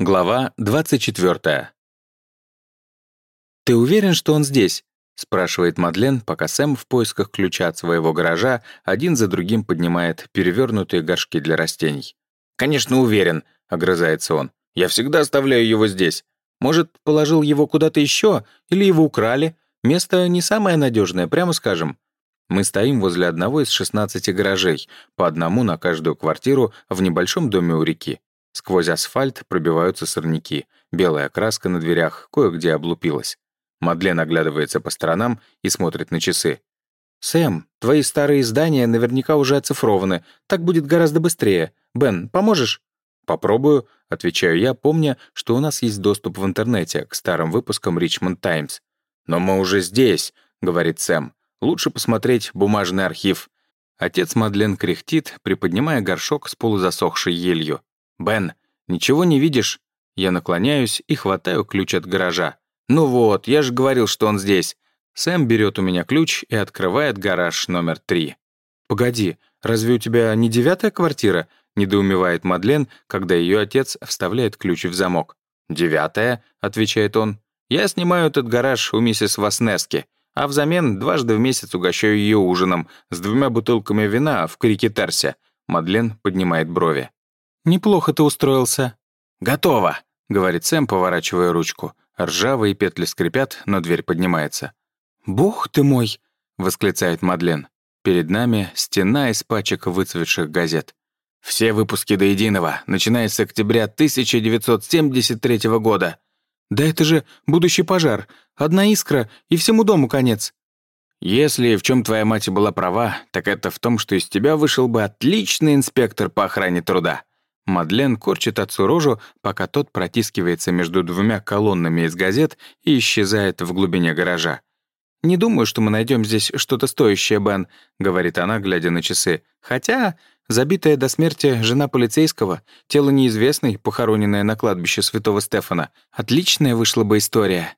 Глава 24. «Ты уверен, что он здесь?» — спрашивает Мадлен, пока Сэм в поисках ключа от своего гаража один за другим поднимает перевернутые горшки для растений. «Конечно, уверен», — огрызается он. «Я всегда оставляю его здесь. Может, положил его куда-то еще, или его украли? Место не самое надежное, прямо скажем». Мы стоим возле одного из 16 гаражей, по одному на каждую квартиру в небольшом доме у реки. Сквозь асфальт пробиваются сорняки, белая краска на дверях кое-где облупилась. Мадлен оглядывается по сторонам и смотрит на часы. «Сэм, твои старые издания наверняка уже оцифрованы. Так будет гораздо быстрее. Бен, поможешь?» «Попробую», — отвечаю я, помня, что у нас есть доступ в интернете к старым выпускам «Ричмонд Таймс». «Но мы уже здесь», — говорит Сэм. «Лучше посмотреть бумажный архив». Отец Мадлен кряхтит, приподнимая горшок с полузасохшей елью. «Бен, ничего не видишь?» Я наклоняюсь и хватаю ключ от гаража. «Ну вот, я же говорил, что он здесь». Сэм берет у меня ключ и открывает гараж номер три. «Погоди, разве у тебя не девятая квартира?» — недоумевает Мадлен, когда ее отец вставляет ключ в замок. «Девятая», — отвечает он. «Я снимаю этот гараж у миссис Васнески, а взамен дважды в месяц угощаю ее ужином с двумя бутылками вина в Крикетарсе». Мадлен поднимает брови. «Неплохо ты устроился». «Готово», — говорит Сэм, поворачивая ручку. Ржавые петли скрипят, но дверь поднимается. «Бог ты мой!» — восклицает Мадлен. Перед нами стена из пачек выцветших газет. Все выпуски до единого, начиная с октября 1973 года. Да это же будущий пожар. Одна искра, и всему дому конец. Если в чем твоя мать была права, так это в том, что из тебя вышел бы отличный инспектор по охране труда. Мадлен корчит отцу рожу, пока тот протискивается между двумя колоннами из газет и исчезает в глубине гаража. «Не думаю, что мы найдем здесь что-то стоящее, Бен», — говорит она, глядя на часы. «Хотя забитая до смерти жена полицейского, тело неизвестной, похороненное на кладбище святого Стефана. Отличная вышла бы история».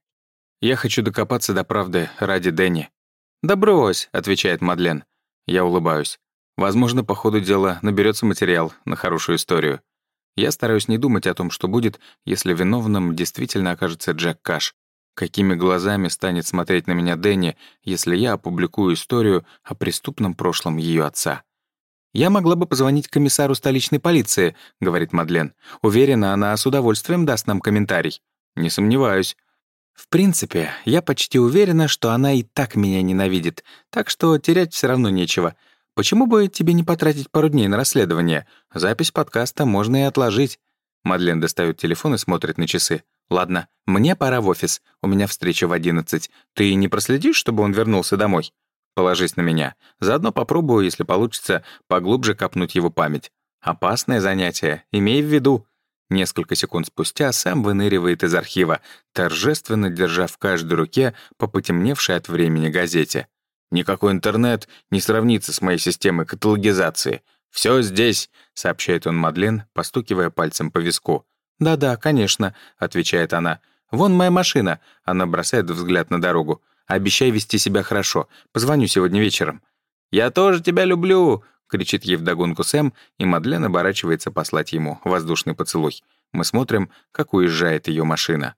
«Я хочу докопаться до правды ради Дэнни». «Да брось», — отвечает Мадлен. Я улыбаюсь. Возможно, по ходу дела наберется материал на хорошую историю. Я стараюсь не думать о том, что будет, если виновным действительно окажется Джек Каш. Какими глазами станет смотреть на меня Дэнни, если я опубликую историю о преступном прошлом ее отца? «Я могла бы позвонить комиссару столичной полиции», — говорит Мадлен. «Уверена, она с удовольствием даст нам комментарий». «Не сомневаюсь». «В принципе, я почти уверена, что она и так меня ненавидит, так что терять все равно нечего. Почему бы тебе не потратить пару дней на расследование? Запись подкаста можно и отложить». Мадлен достает телефон и смотрит на часы. «Ладно, мне пора в офис. У меня встреча в одиннадцать. Ты не проследишь, чтобы он вернулся домой?» «Положись на меня. Заодно попробую, если получится, поглубже копнуть его память. Опасное занятие, имей в виду». Несколько секунд спустя Сэм выныривает из архива, торжественно держа в каждой руке по потемневшей от времени газете. Никакой интернет не сравнится с моей системой каталогизации. Все здесь», — сообщает он Мадлен, постукивая пальцем по виску. «Да-да, конечно», — отвечает она. «Вон моя машина». Она бросает взгляд на дорогу. «Обещай вести себя хорошо. Позвоню сегодня вечером». «Я тоже тебя люблю!» — кричит ей вдогонку Сэм, и Мадлен оборачивается послать ему воздушный поцелуй. Мы смотрим, как уезжает ее машина.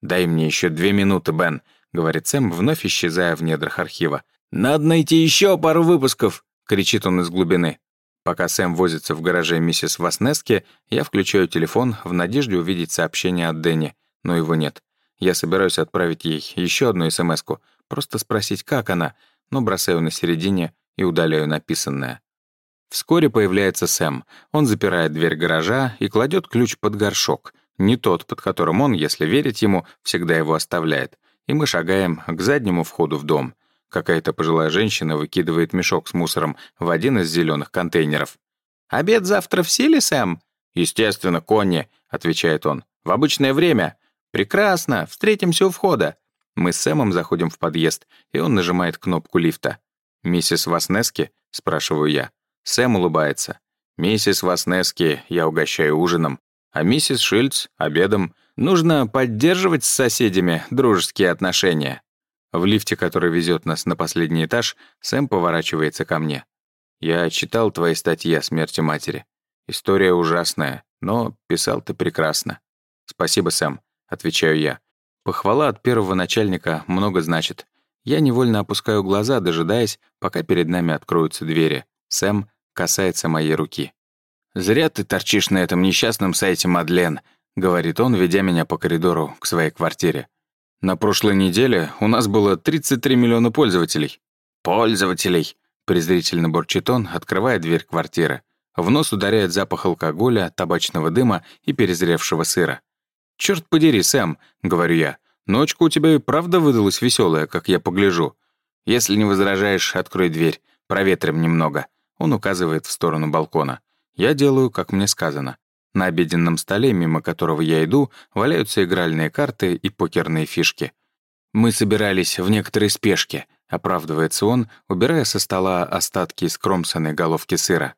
«Дай мне еще две минуты, Бен», — говорит Сэм, вновь исчезая в недрах архива. «Надо найти еще пару выпусков!» — кричит он из глубины. Пока Сэм возится в гараже миссис Васнески, я включаю телефон в надежде увидеть сообщение от Дэнни, но его нет. Я собираюсь отправить ей еще одну смс просто спросить, как она, но бросаю на середине и удаляю написанное. Вскоре появляется Сэм. Он запирает дверь гаража и кладет ключ под горшок. Не тот, под которым он, если верить ему, всегда его оставляет. И мы шагаем к заднему входу в дом. Какая-то пожилая женщина выкидывает мешок с мусором в один из зеленых контейнеров. «Обед завтра в силе, Сэм?» «Естественно, Конни», — отвечает он. «В обычное время». «Прекрасно, встретимся у входа». Мы с Сэмом заходим в подъезд, и он нажимает кнопку лифта. «Миссис Васнески?» — спрашиваю я. Сэм улыбается. «Миссис Васнески я угощаю ужином, а миссис Шильц — обедом. Нужно поддерживать с соседями дружеские отношения». В лифте, который везет нас на последний этаж, Сэм поворачивается ко мне. «Я читал твои статьи о смерти матери. История ужасная, но писал ты прекрасно». «Спасибо, Сэм», — отвечаю я. Похвала от первого начальника много значит. Я невольно опускаю глаза, дожидаясь, пока перед нами откроются двери. Сэм касается моей руки. «Зря ты торчишь на этом несчастном сайте Мадлен», — говорит он, ведя меня по коридору к своей квартире. «На прошлой неделе у нас было 33 миллиона пользователей». «Пользователей!» — презрительно бурчит он, открывая дверь квартиры. В нос ударяет запах алкоголя, табачного дыма и перезревшего сыра. «Чёрт подери, Сэм», — говорю я, «ночка у тебя и правда выдалась веселая, как я погляжу. Если не возражаешь, открой дверь, проветрим немного». Он указывает в сторону балкона. Я делаю, как мне сказано. На обеденном столе, мимо которого я иду, валяются игральные карты и покерные фишки. «Мы собирались в некоторой спешке», — оправдывается он, убирая со стола остатки скромсанной головки сыра.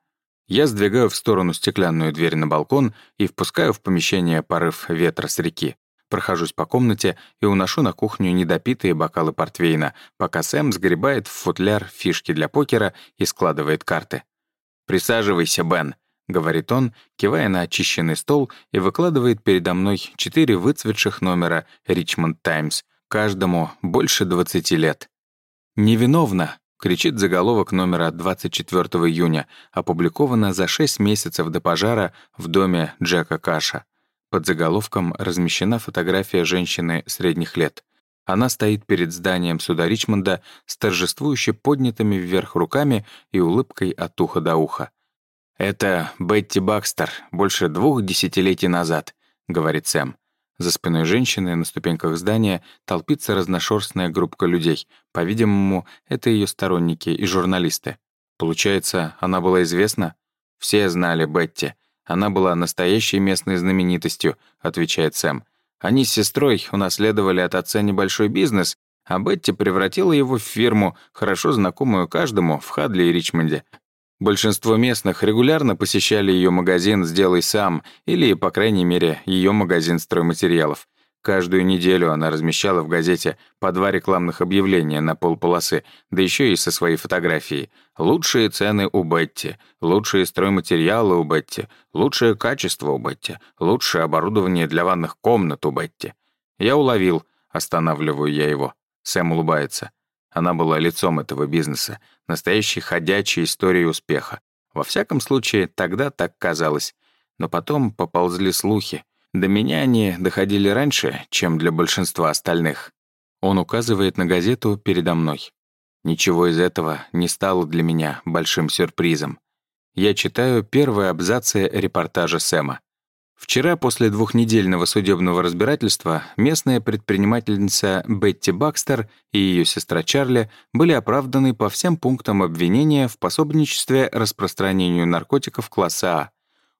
Я сдвигаю в сторону стеклянную дверь на балкон и впускаю в помещение порыв ветра с реки. Прохожусь по комнате и уношу на кухню недопитые бокалы портвейна, пока Сэм сгребает в футляр фишки для покера и складывает карты. «Присаживайся, Бен», — говорит он, кивая на очищенный стол и выкладывает передо мной четыре выцветших номера «Ричмонд Таймс», каждому больше 20 лет. «Невиновна», кричит заголовок номера 24 июня, опубликовано за 6 месяцев до пожара в доме Джека Каша. Под заголовком размещена фотография женщины средних лет. Она стоит перед зданием суда Ричмонда с торжествующе поднятыми вверх руками и улыбкой от уха до уха. «Это Бетти Бакстер, больше двух десятилетий назад», — говорит Сэм. За спиной женщины на ступеньках здания толпится разношерстная группа людей. По-видимому, это ее сторонники и журналисты. Получается, она была известна? Все знали Бетти. Она была настоящей местной знаменитостью, отвечает Сэм. Они с сестрой унаследовали от отца небольшой бизнес, а Бетти превратила его в фирму, хорошо знакомую каждому в Хадли и Ричмонде. Большинство местных регулярно посещали ее магазин «Сделай сам» или, по крайней мере, ее магазин стройматериалов. Каждую неделю она размещала в газете по два рекламных объявления на полполосы, да еще и со своей фотографией. Лучшие цены у Бетти, лучшие стройматериалы у Бетти, лучшее качество у Бетти, лучшее оборудование для ванных комнат у Бетти. Я уловил, останавливаю я его. Сэм улыбается. Она была лицом этого бизнеса, настоящей ходячей историей успеха. Во всяком случае, тогда так казалось. Но потом поползли слухи. До меня они доходили раньше, чем для большинства остальных. Он указывает на газету передо мной. Ничего из этого не стало для меня большим сюрпризом. Я читаю первые абзацы репортажа Сэма. Вчера, после двухнедельного судебного разбирательства, местная предпринимательница Бетти Бакстер и ее сестра Чарли были оправданы по всем пунктам обвинения в пособничестве распространению наркотиков класса А.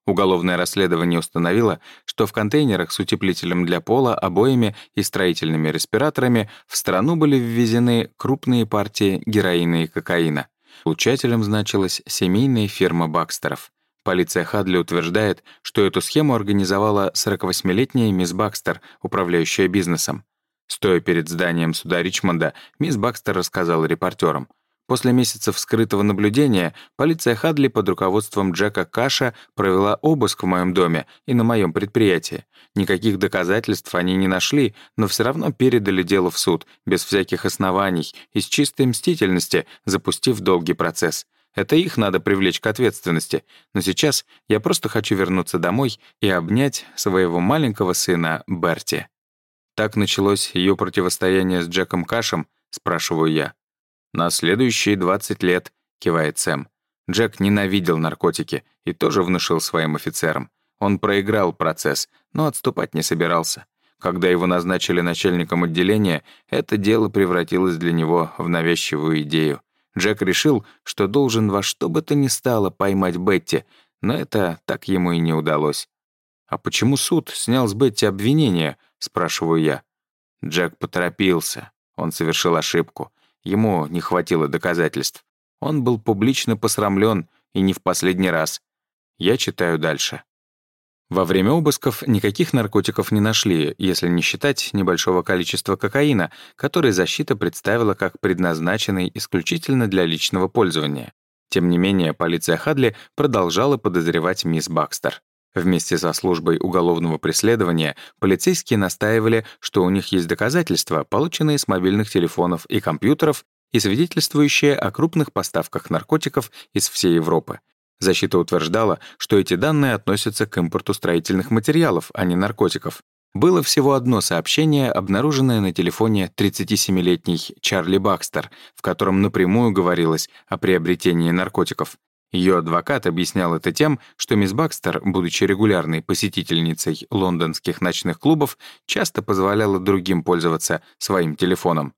Уголовное расследование установило, что в контейнерах с утеплителем для пола, обоями и строительными респираторами в страну были ввезены крупные партии героина и кокаина. Получателем значилась семейная фирма Бакстеров. Полиция Хадли утверждает, что эту схему организовала 48-летняя мисс Бакстер, управляющая бизнесом. Стоя перед зданием суда Ричмонда, мисс Бакстер рассказала репортерам. После месяцев скрытого наблюдения полиция Хадли под руководством Джека Каша провела обыск в моем доме и на моем предприятии. Никаких доказательств они не нашли, но все равно передали дело в суд, без всяких оснований, из чистой мстительности, запустив долгий процесс. Это их надо привлечь к ответственности. Но сейчас я просто хочу вернуться домой и обнять своего маленького сына Берти. Так началось ее противостояние с Джеком Кашем, спрашиваю я. На следующие 20 лет, кивает Сэм. Джек ненавидел наркотики и тоже внушил своим офицерам. Он проиграл процесс, но отступать не собирался. Когда его назначили начальником отделения, это дело превратилось для него в навязчивую идею. Джек решил, что должен во что бы то ни стало поймать Бетти, но это так ему и не удалось. «А почему суд снял с Бетти обвинение?» — спрашиваю я. Джек поторопился. Он совершил ошибку. Ему не хватило доказательств. Он был публично посрамлен, и не в последний раз. Я читаю дальше. Во время обысков никаких наркотиков не нашли, если не считать небольшого количества кокаина, который защита представила как предназначенный исключительно для личного пользования. Тем не менее, полиция Хадли продолжала подозревать мисс Бакстер. Вместе со службой уголовного преследования полицейские настаивали, что у них есть доказательства, полученные с мобильных телефонов и компьютеров и свидетельствующие о крупных поставках наркотиков из всей Европы. Защита утверждала, что эти данные относятся к импорту строительных материалов, а не наркотиков. Было всего одно сообщение, обнаруженное на телефоне 37-летней Чарли Бакстер, в котором напрямую говорилось о приобретении наркотиков. Ее адвокат объяснял это тем, что мисс Бакстер, будучи регулярной посетительницей лондонских ночных клубов, часто позволяла другим пользоваться своим телефоном.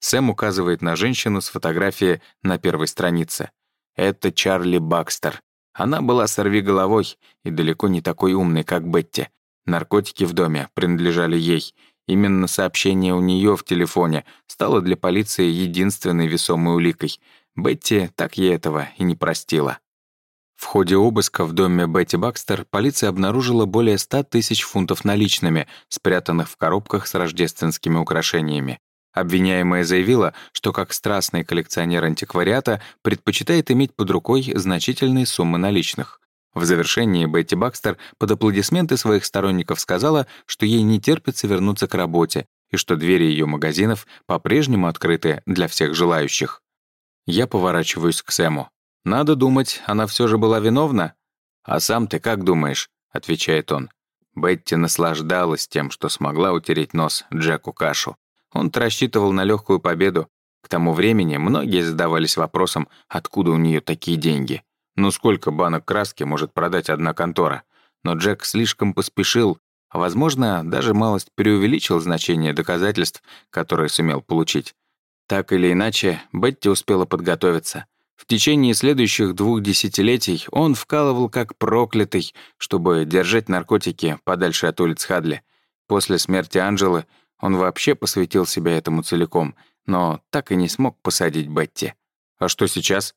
Сэм указывает на женщину с фотографией на первой странице. Это Чарли Бакстер. Она была сорвиголовой и далеко не такой умной, как Бетти. Наркотики в доме принадлежали ей. Именно сообщение у нее в телефоне стало для полиции единственной весомой уликой — Бетти так ей этого и не простила. В ходе обыска в доме Бетти Бакстер полиция обнаружила более 100 тысяч фунтов наличными, спрятанных в коробках с рождественскими украшениями. Обвиняемая заявила, что как страстный коллекционер антиквариата предпочитает иметь под рукой значительные суммы наличных. В завершении Бетти Бакстер под аплодисменты своих сторонников сказала, что ей не терпится вернуться к работе и что двери ее магазинов по-прежнему открыты для всех желающих. Я поворачиваюсь к Сэму. «Надо думать, она все же была виновна?» «А сам ты как думаешь?» — отвечает он. Бетти наслаждалась тем, что смогла утереть нос Джеку Кашу. Он рассчитывал на легкую победу. К тому времени многие задавались вопросом, откуда у нее такие деньги. Ну сколько банок краски может продать одна контора? Но Джек слишком поспешил, а, возможно, даже малость преувеличил значение доказательств, которые сумел получить. Так или иначе, Бетти успела подготовиться. В течение следующих двух десятилетий он вкалывал как проклятый, чтобы держать наркотики подальше от улиц Хадли. После смерти Анжелы он вообще посвятил себя этому целиком, но так и не смог посадить Бетти. А что сейчас?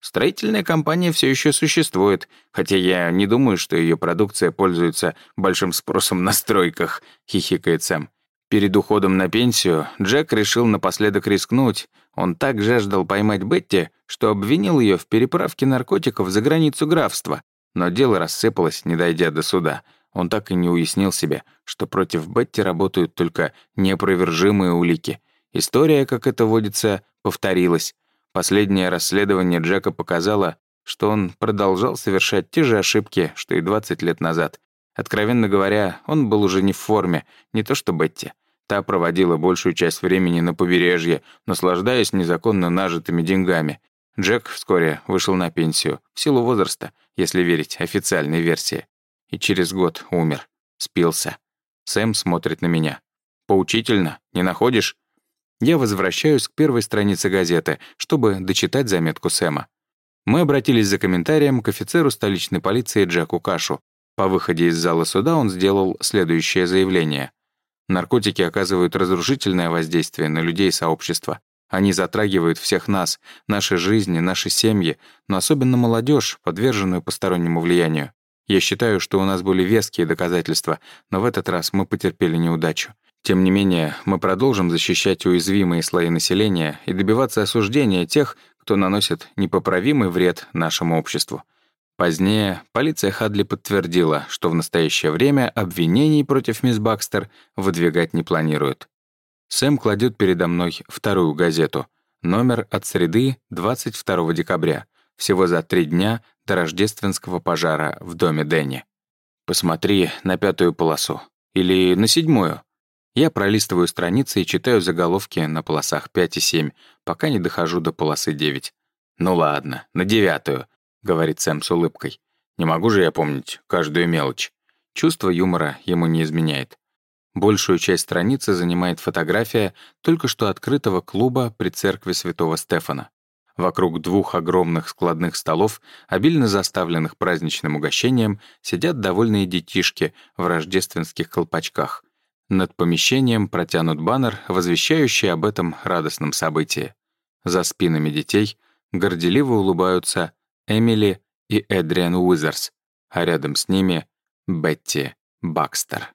Строительная компания все еще существует, хотя я не думаю, что ее продукция пользуется большим спросом на стройках, хихикает Сэм. Перед уходом на пенсию Джек решил напоследок рискнуть. Он так жаждал поймать Бетти, что обвинил ее в переправке наркотиков за границу графства. Но дело рассыпалось, не дойдя до суда. Он так и не уяснил себе, что против Бетти работают только неопровержимые улики. История, как это водится, повторилась. Последнее расследование Джека показало, что он продолжал совершать те же ошибки, что и 20 лет назад. Откровенно говоря, он был уже не в форме, не то что Бетти. Та проводила большую часть времени на побережье, наслаждаясь незаконно нажитыми деньгами. Джек вскоре вышел на пенсию, в силу возраста, если верить официальной версии. И через год умер. Спился. Сэм смотрит на меня. «Поучительно, не находишь?» Я возвращаюсь к первой странице газеты, чтобы дочитать заметку Сэма. Мы обратились за комментарием к офицеру столичной полиции Джеку Кашу. По выходе из зала суда он сделал следующее заявление. Наркотики оказывают разрушительное воздействие на людей сообщества. Они затрагивают всех нас, наши жизни, наши семьи, но особенно молодежь, подверженную постороннему влиянию. Я считаю, что у нас были веские доказательства, но в этот раз мы потерпели неудачу. Тем не менее, мы продолжим защищать уязвимые слои населения и добиваться осуждения тех, кто наносит непоправимый вред нашему обществу. Позднее полиция Хадли подтвердила, что в настоящее время обвинений против мисс Бакстер выдвигать не планируют. Сэм кладет передо мной вторую газету. Номер от среды 22 декабря, всего за три дня до рождественского пожара в доме Дэнни. Посмотри на пятую полосу. Или на седьмую. Я пролистываю страницы и читаю заголовки на полосах 5 и 7, пока не дохожу до полосы 9. Ну ладно, на девятую говорит Сэм с улыбкой. «Не могу же я помнить каждую мелочь». Чувство юмора ему не изменяет. Большую часть страницы занимает фотография только что открытого клуба при церкви святого Стефана. Вокруг двух огромных складных столов, обильно заставленных праздничным угощением, сидят довольные детишки в рождественских колпачках. Над помещением протянут баннер, возвещающий об этом радостном событии. За спинами детей горделиво улыбаются Эмили и Эдриан Уизерс, а рядом с ними Бетти Бакстер.